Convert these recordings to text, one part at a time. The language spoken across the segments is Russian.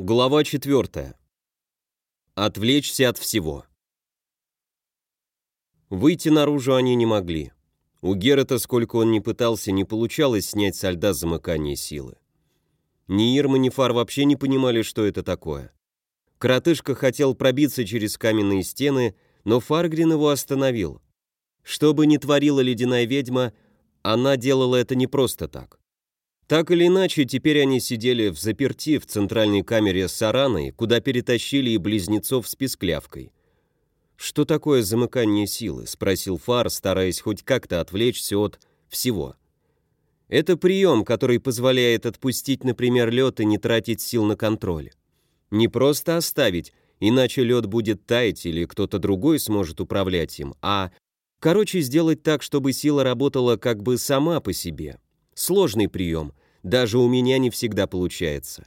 Глава 4. Отвлечься от всего. Выйти наружу они не могли. У Герата, сколько он ни пытался, не получалось снять со льда замыкание силы. Ни Ирма, ни Фар вообще не понимали, что это такое. Коротышка хотел пробиться через каменные стены, но Фаргрин его остановил. Что бы ни творила ледяная ведьма, она делала это не просто так. Так или иначе, теперь они сидели в заперти в центральной камере с Араной, куда перетащили и близнецов с писклявкой. «Что такое замыкание силы?» — спросил Фар, стараясь хоть как-то отвлечься от всего. «Это прием, который позволяет отпустить, например, лед и не тратить сил на контроль. Не просто оставить, иначе лед будет таять или кто-то другой сможет управлять им, а, короче, сделать так, чтобы сила работала как бы сама по себе. Сложный прием, даже у меня не всегда получается.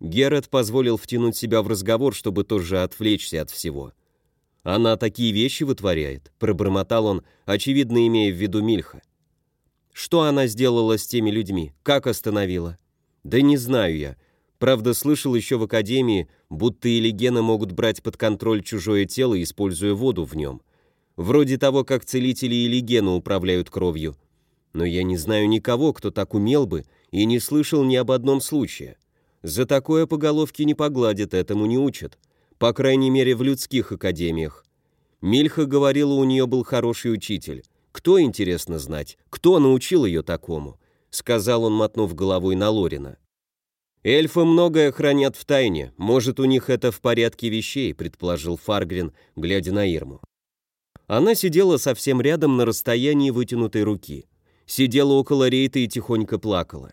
Герат позволил втянуть себя в разговор, чтобы тоже отвлечься от всего. «Она такие вещи вытворяет», — пробормотал он, очевидно имея в виду Мильха. «Что она сделала с теми людьми? Как остановила?» «Да не знаю я. Правда, слышал еще в Академии, будто и легены могут брать под контроль чужое тело, используя воду в нем. Вроде того, как целители и легены управляют кровью но я не знаю никого, кто так умел бы, и не слышал ни об одном случае. За такое по головке не погладят, этому не учат. По крайней мере, в людских академиях. Мильха говорила, у нее был хороший учитель. Кто, интересно знать, кто научил ее такому? Сказал он, мотнув головой на Лорина. «Эльфы многое хранят в тайне. Может, у них это в порядке вещей», предположил Фаргрин, глядя на Ирму. Она сидела совсем рядом на расстоянии вытянутой руки сидела около рейта и тихонько плакала.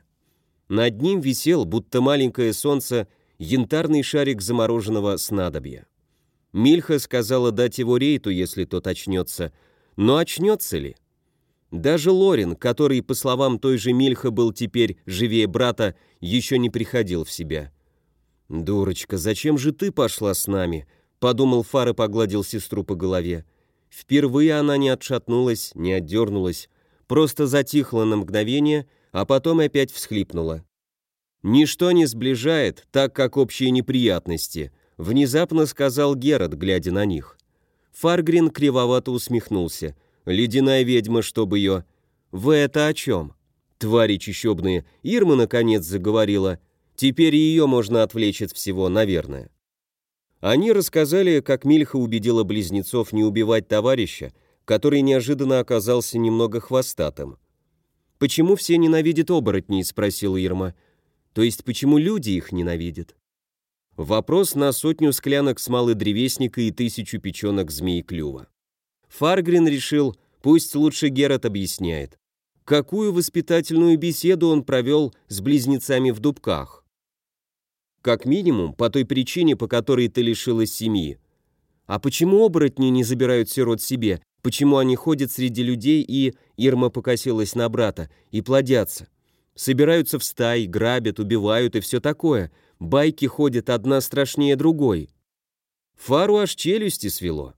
Над ним висел, будто маленькое солнце, янтарный шарик замороженного снадобья. Мильха сказала дать его рейту, если тот очнется, но очнется ли? Даже Лорин, который, по словам той же Мильха, был теперь живее брата, еще не приходил в себя. «Дурочка, зачем же ты пошла с нами?» — подумал Фар и погладил сестру по голове. Впервые она не отшатнулась, не отдернулась, просто затихла на мгновение, а потом опять всхлипнула. «Ничто не сближает, так как общие неприятности», внезапно сказал Герат, глядя на них. Фаргрин кривовато усмехнулся. «Ледяная ведьма, чтобы ее...» «Вы это о чем?» «Твари чищебные, Ирма наконец заговорила. Теперь ее можно отвлечь от всего, наверное». Они рассказали, как Мильха убедила близнецов не убивать товарища, который неожиданно оказался немного хвостатым. «Почему все ненавидят оборотней?» — спросила Ирма. «То есть почему люди их ненавидят?» Вопрос на сотню склянок смолы древесника и тысячу печенок змеи клюва. Фаргрин решил, пусть лучше Герат объясняет, какую воспитательную беседу он провел с близнецами в дубках. Как минимум, по той причине, по которой ты лишилась семьи. А почему оборотни не забирают сирот себе? Почему они ходят среди людей и, Ирма покосилась на брата, и плодятся? Собираются в стаи, грабят, убивают и все такое. Байки ходят одна страшнее другой. Фару аж челюсти свело.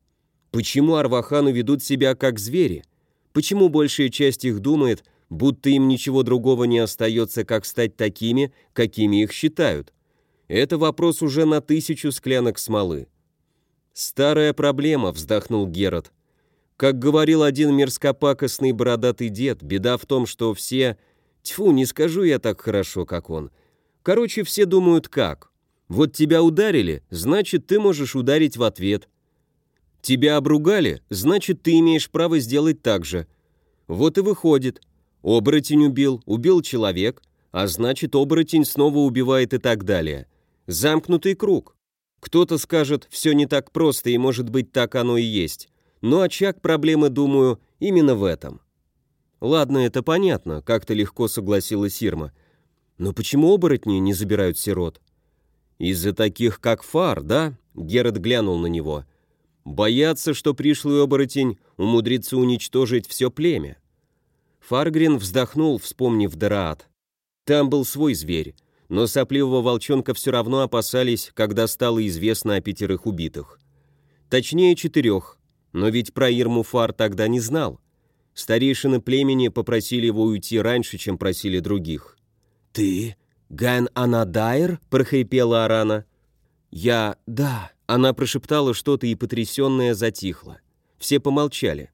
Почему Арвахану ведут себя как звери? Почему большая часть их думает, будто им ничего другого не остается, как стать такими, какими их считают? Это вопрос уже на тысячу склянок смолы. «Старая проблема», — вздохнул Герод. Как говорил один мерзкопакостный бородатый дед, беда в том, что все... Тьфу, не скажу я так хорошо, как он. Короче, все думают как. Вот тебя ударили, значит, ты можешь ударить в ответ. Тебя обругали, значит, ты имеешь право сделать так же. Вот и выходит. Оборотень убил, убил человек, а значит, оборотень снова убивает и так далее. Замкнутый круг. Кто-то скажет, все не так просто, и может быть так оно и есть. Но очаг проблемы, думаю, именно в этом. Ладно, это понятно, как-то легко согласилась Ирма. Но почему оборотни не забирают сирот? Из-за таких, как Фар, да? Герат глянул на него. Боятся, что пришлый оборотень умудрится уничтожить все племя. Фаргрин вздохнул, вспомнив Дараат. Там был свой зверь, но сопливого волчонка все равно опасались, когда стало известно о пятерых убитых. Точнее, четырех, но ведь про Ирму Фар тогда не знал. Старейшины племени попросили его уйти раньше, чем просили других. «Ты?» — «Ген Анадайр?» — прохрипела Арана. «Я... да...» — она прошептала что-то и потрясенная затихла. Все помолчали.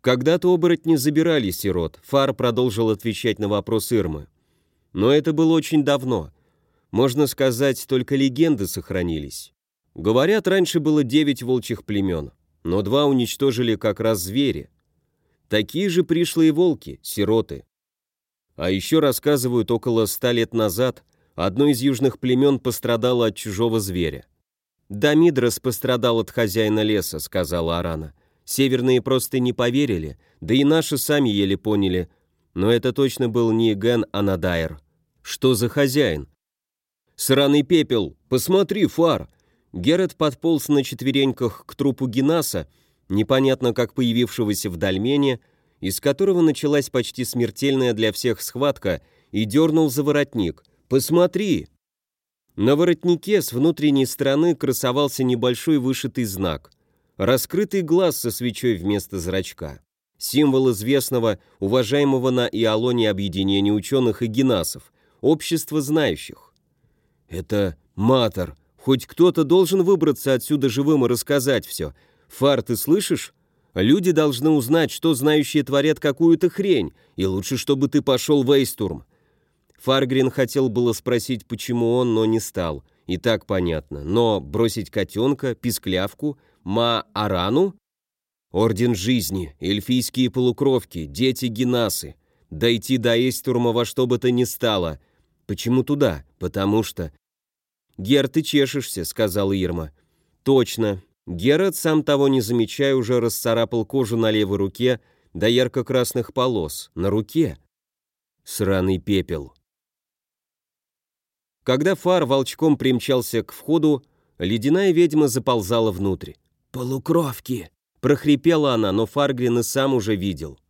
Когда-то оборотни забирали сирот, Фар продолжил отвечать на вопрос Ирмы. Но это было очень давно. Можно сказать, только легенды сохранились. Говорят, раньше было девять волчьих племен, но два уничтожили как раз звери. Такие же пришлые волки, сироты. А еще рассказывают, около ста лет назад одно из южных племен пострадало от чужого зверя. «Дамидрос пострадал от хозяина леса», — сказала Арана. «Северные просто не поверили, да и наши сами еле поняли. Но это точно был не Ген Анадайр. Что за хозяин?» «Сраный пепел! Посмотри, фар!» Герет подполз на четвереньках к трупу Генаса, непонятно как появившегося в дольмене, из которого началась почти смертельная для всех схватка, и дернул за воротник. «Посмотри!» На воротнике с внутренней стороны красовался небольшой вышитый знак. Раскрытый глаз со свечой вместо зрачка. Символ известного, уважаемого на Иолоне объединения ученых и генасов, общество знающих. «Это Матер. Хоть кто-то должен выбраться отсюда живым и рассказать все. Фар, ты слышишь? Люди должны узнать, что знающие творят какую-то хрень, и лучше, чтобы ты пошел в Эйстурм». Фаргрин хотел было спросить, почему он, но не стал. И так понятно. Но бросить котенка, писклявку, ма-арану? Орден жизни, эльфийские полукровки, дети Генасы. Дойти до Эйстурма во что бы то ни стало. Почему туда? Потому что... «Гер, ты чешешься», — сказал Ирма. «Точно. Герат, сам того не замечая, уже расцарапал кожу на левой руке до ярко-красных полос. На руке. Сраный пепел. Когда фар волчком примчался к входу, ледяная ведьма заползала внутрь. «Полукровки!» — прохрипела она, но Фаргрин и сам уже видел.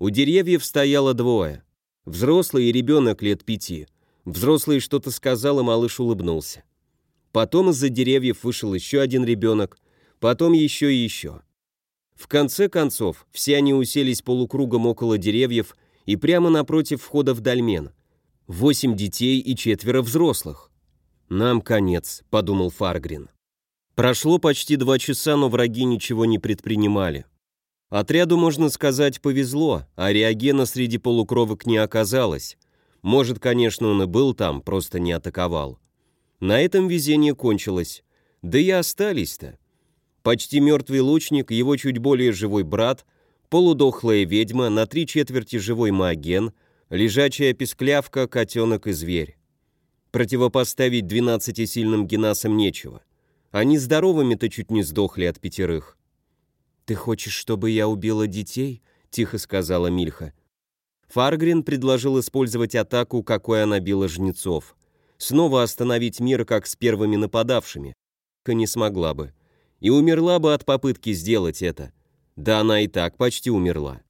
У деревьев стояло двое. Взрослый и ребенок лет пяти. Взрослый что-то сказал, и малыш улыбнулся. Потом из-за деревьев вышел еще один ребенок, потом еще и еще. В конце концов, все они уселись полукругом около деревьев и прямо напротив входа в дольмен. Восемь детей и четверо взрослых. «Нам конец», — подумал Фаргрин. Прошло почти два часа, но враги ничего не предпринимали. Отряду, можно сказать, повезло, а реагена среди полукровок не оказалось. Может, конечно, он и был там, просто не атаковал. На этом везение кончилось. Да и остались-то. Почти мертвый лучник, его чуть более живой брат, полудохлая ведьма, на три четверти живой маген, лежачая песклявка, котенок и зверь. Противопоставить двенадцати сильным генасам нечего. Они здоровыми-то чуть не сдохли от пятерых. «Ты хочешь, чтобы я убила детей?» — тихо сказала Мильха. Фаргрин предложил использовать атаку, какой она била жнецов снова остановить мир, как с первыми нападавшими. Не смогла бы. И умерла бы от попытки сделать это. Да она и так почти умерла.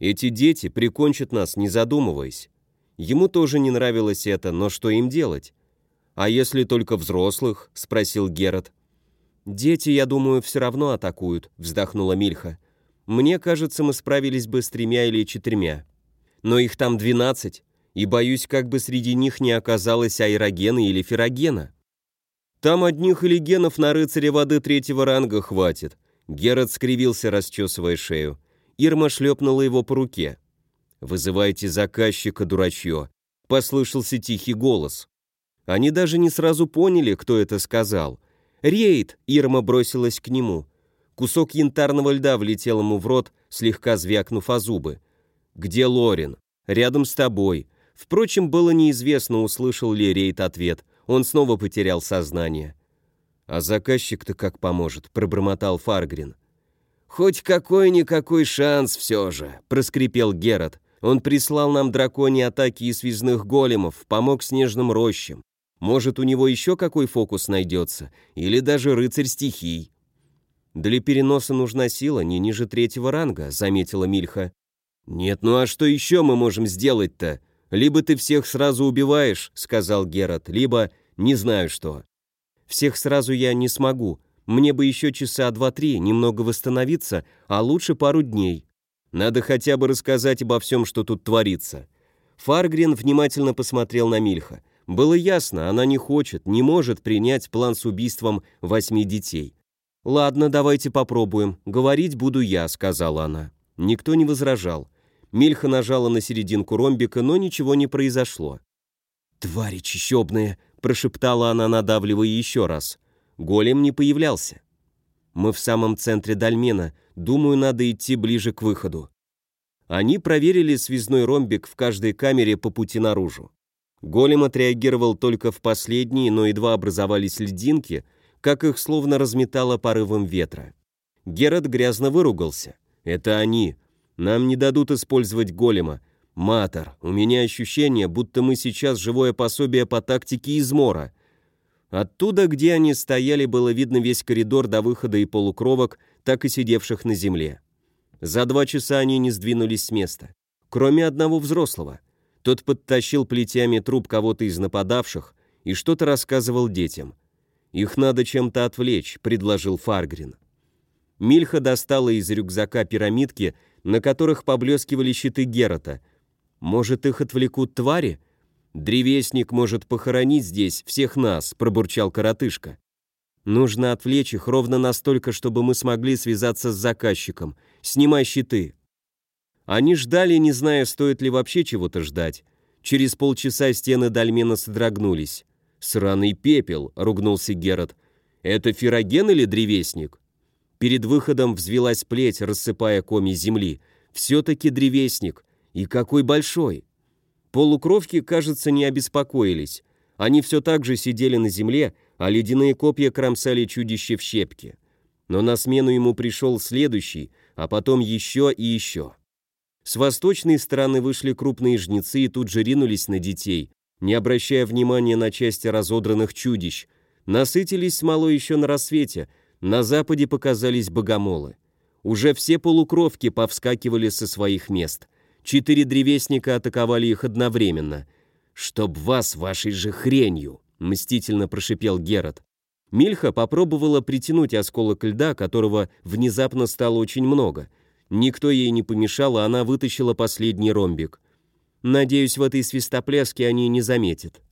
Эти дети прикончат нас, не задумываясь. Ему тоже не нравилось это, но что им делать? «А если только взрослых?» — спросил Герат. «Дети, я думаю, все равно атакуют», — вздохнула Мильха. «Мне кажется, мы справились бы с тремя или четырьмя. Но их там двенадцать и боюсь, как бы среди них не оказалось аэрогена или ферогена. Там одних или на рыцаре воды третьего ранга хватит. Герат скривился, расчесывая шею. Ирма шлепнула его по руке. «Вызывайте заказчика, дурачье», — послышался тихий голос. Они даже не сразу поняли, кто это сказал. «Рейд!» — Ирма бросилась к нему. Кусок янтарного льда влетел ему в рот, слегка звякнув о зубы. «Где Лорин?» «Рядом с тобой. Впрочем, было неизвестно, услышал ли Рейд ответ. Он снова потерял сознание. «А заказчик-то как поможет?» — пробормотал Фаргрин. «Хоть какой-никакой шанс все же», — проскрипел Герат. «Он прислал нам драконьи атаки и связных големов, помог снежным рощам. Может, у него еще какой фокус найдется? Или даже рыцарь стихий?» «Для переноса нужна сила не ниже третьего ранга», — заметила Мильха. «Нет, ну а что еще мы можем сделать-то?» «Либо ты всех сразу убиваешь», — сказал Герат, «либо не знаю что». «Всех сразу я не смогу. Мне бы еще часа два-три немного восстановиться, а лучше пару дней. Надо хотя бы рассказать обо всем, что тут творится». Фаргрин внимательно посмотрел на Мильха. Было ясно, она не хочет, не может принять план с убийством восьми детей. «Ладно, давайте попробуем. Говорить буду я», — сказала она. Никто не возражал. Мильха нажала на серединку ромбика, но ничего не произошло. «Твари чищебные!» — прошептала она, надавливая еще раз. Голем не появлялся. «Мы в самом центре дольмена. Думаю, надо идти ближе к выходу». Они проверили связной ромбик в каждой камере по пути наружу. Голем отреагировал только в последние, но едва образовались льдинки, как их словно разметало порывом ветра. Герат грязно выругался. «Это они. Нам не дадут использовать голема. Матер, у меня ощущение, будто мы сейчас живое пособие по тактике измора». Оттуда, где они стояли, было видно весь коридор до выхода и полукровок, так и сидевших на земле. За два часа они не сдвинулись с места. Кроме одного взрослого. Тот подтащил плетями труп кого-то из нападавших и что-то рассказывал детям. «Их надо чем-то отвлечь», — предложил Фаргрин. Мильха достала из рюкзака пирамидки, на которых поблескивали щиты Герата. «Может, их отвлекут твари?» «Древесник может похоронить здесь всех нас», — пробурчал коротышка. «Нужно отвлечь их ровно настолько, чтобы мы смогли связаться с заказчиком. Снимай щиты». Они ждали, не зная, стоит ли вообще чего-то ждать. Через полчаса стены Дальмена содрогнулись. «Сраный пепел!» — ругнулся Герат. «Это фероген или древесник?» Перед выходом взвелась плеть, рассыпая коми земли. «Все-таки древесник. И какой большой!» Полукровки, кажется, не обеспокоились. Они все так же сидели на земле, а ледяные копья кромсали чудище в щепки. Но на смену ему пришел следующий, а потом еще и еще. С восточной стороны вышли крупные жнецы и тут же ринулись на детей, не обращая внимания на части разодранных чудищ. Насытились смолой еще на рассвете, на западе показались богомолы. Уже все полукровки повскакивали со своих мест. Четыре древесника атаковали их одновременно. «Чтоб вас вашей же хренью!» — мстительно прошипел Герат. Мильха попробовала притянуть осколок льда, которого внезапно стало очень много. Никто ей не помешал, а она вытащила последний ромбик. Надеюсь, в этой свистопляске они не заметят.